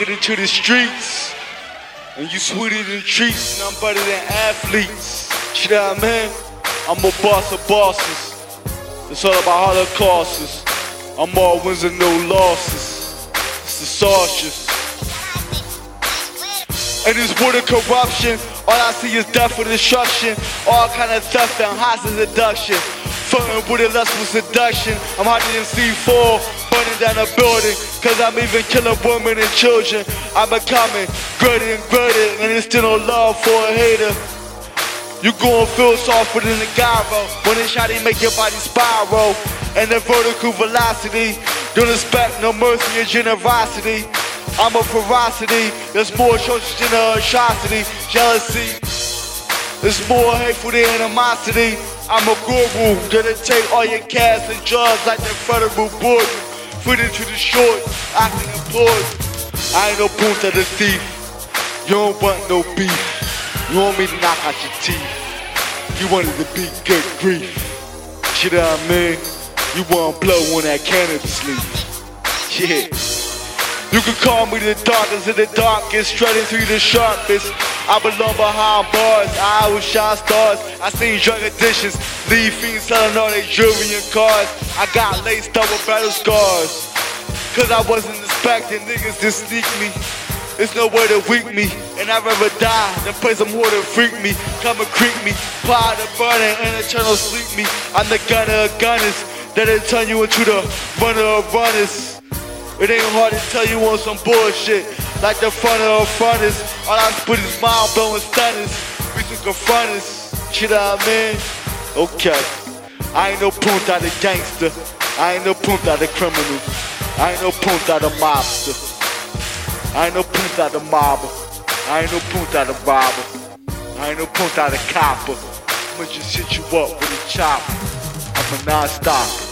it into the streets. And you sweeter than treats, and I'm better than athletes. You know what I mean? I'm a boss of bosses. It's all about holocausts. I'm all wins and no losses. It's the saucious. In this world of corruption, all I see is death and destruction. All kind of theft and hostage abduction. Fucking with a lustful seduction. I'm hiding in C4, burning down a building. Cause I'm even killing women and children. I'm becoming greater and greater, and there's still no love for a hater. You gon' feel softer than a gyro when try to make your body spiral. And the vertical velocity, don't expect no mercy or generosity. I'm a ferocity, there's more atrocious than a atrocity. Jealousy, there's more hateful than animosity. I'm a guru, gonna take all your cash and drugs like the federal board. Fit into the short, I can employed. I ain't no punta the thief. You don't want no beef. You want me to knock out your teeth. You wanted to be good grief. You know what I mean? You want to blow on that cannabis leaf. Yeah. You can call me the darkest of the darkest, straight through the sharpest. I belong behind bars, I always shine stars. I seen drug addictions, leave fiends selling all their jewelry and cars. I got laced up with battle scars. Cause I wasn't expecting niggas to sneak me. There's nowhere to weak me, and I'd rather die than play some more to freak me. Come and creep me, fire the burning and eternal sleep me. I'm the gunner of gunners, that'll turn you into the runner of runners. It ain't hard to tell you on some bullshit. Like the front of fronters. All I spit is mind blowing stunners. We us. You know what I mean? Okay. I ain't no punta the gangster. I ain't no punta the criminal. I ain't no punta the mobster. I ain't no punta the mobber. I ain't no punta the robber. I ain't no punta the copper. I'ma just hit you up with a chopper. I'm a non-stopper.